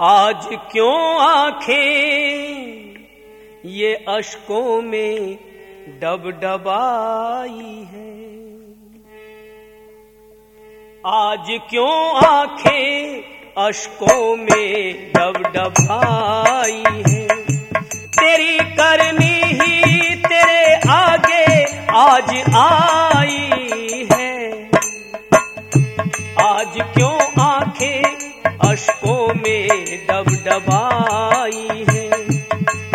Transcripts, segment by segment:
आज क्यों आँखें? ये अशकों में डब डबाई है। आज क्यों आँखें अशकों में डब डबाई है? तेरी करनी ही तेरे आगे आज आई है। आज क्यों आँखें अशकों में डब डबाई है।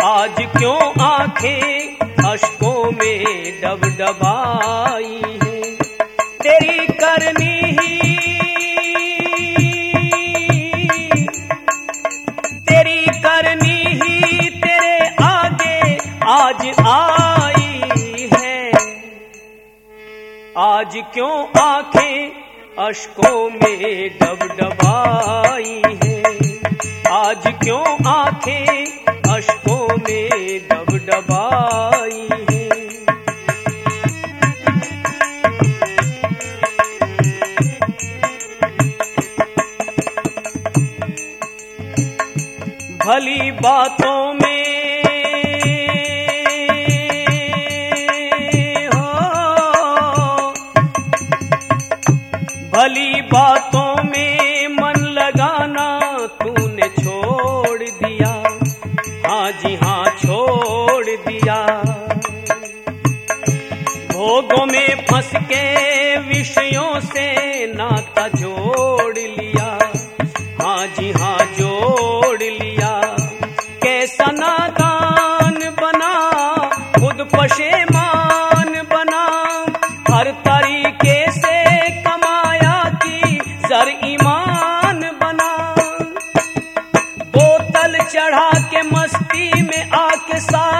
आज क्यों आँखें अशकों में डब डबाई है? तेरी करनी ही, तेरी करनी ही तेरे आगे आज आई है। आज क्यों आँखें अशकों में डब डबाई है। आज क्यों आँखें अशकों में डब डबाई है? भली बातों छोड़ दिया। हाँ जी हाँ छोड़ दिया। भोगों में फंस के विषयों से नाता जोड़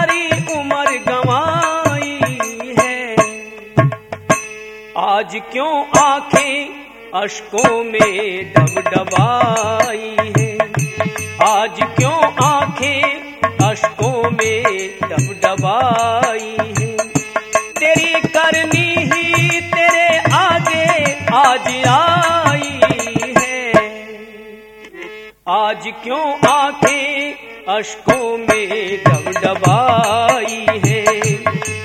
सारी उम्र गंवाई है। आज क्यों आँखें अशकों में डब डबाई है? आज क्यों आँखें अशकों में डब डबाई है? तेरी करनी ही तेरे आगे आज आई है। आज क्यों आँखें अशकों में डब डबाई है।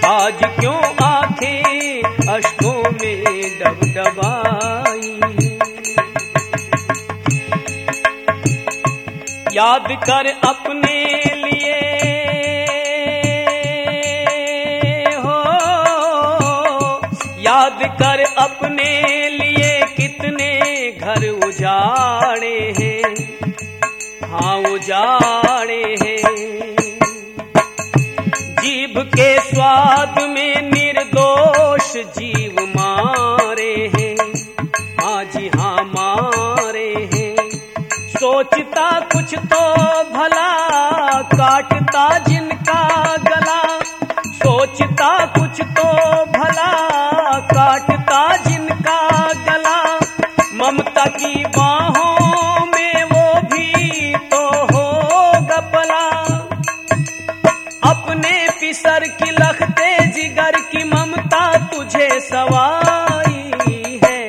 आज क्यों आँखें अशकों में डब डबाई है? याद कर अपने उजाड़े हैं। जीभ के स्वाद में निर्दोष जीव मारे हैं। हाँ जी हाँ मारे हैं। सोचता कुछ तो भला, काटता जिनका गला। सोचता कुछ तो भला अपने पिसर की लखते जिगर की ममता तुझे सवाई है।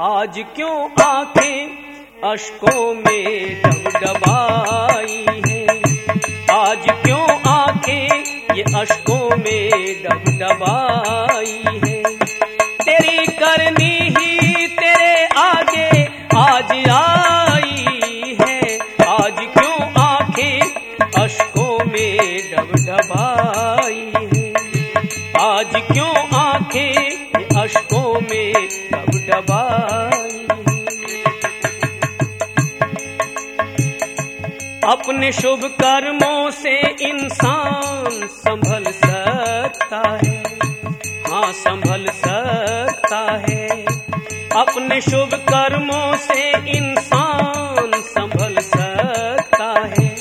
आज क्यों आँखें अशकों में डब अपने शुभ कर्मों से इंसान संभल सकता है। हाँ संभल सकता है। अपने शुभ कर्मों से इंसान संभल सकता है।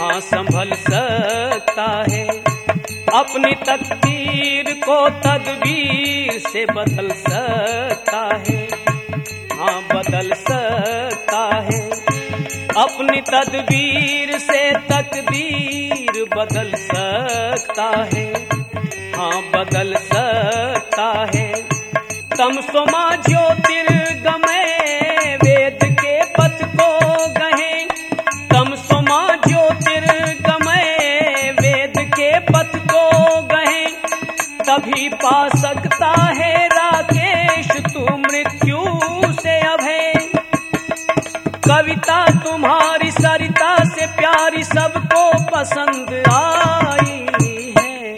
हाँ संभल सकता है। अपनी तकदीर को तदबीर से बदल सकता है। हाँ बदल सकता है। अपनी तदबीर से तकदीर बदल सकता है। हाँ बदल सकता है। तम सोमा नहीं पा सकता है राकेश, तू मृत्यु से अभय। कविता तुम्हारी सरिता से प्यारी सबको पसंद आई है।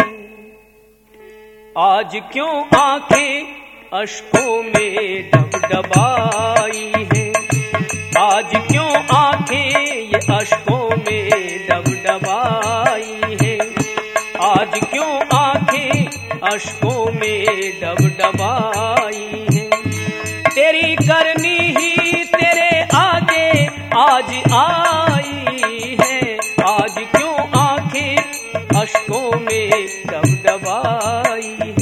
आज क्यों आँखें अशकों में डबडबाई है? आज डबडबाई है। तेरी करनी ही तेरे आगे आज आई है। आज क्यों आँखें अशकों में डबडबाई है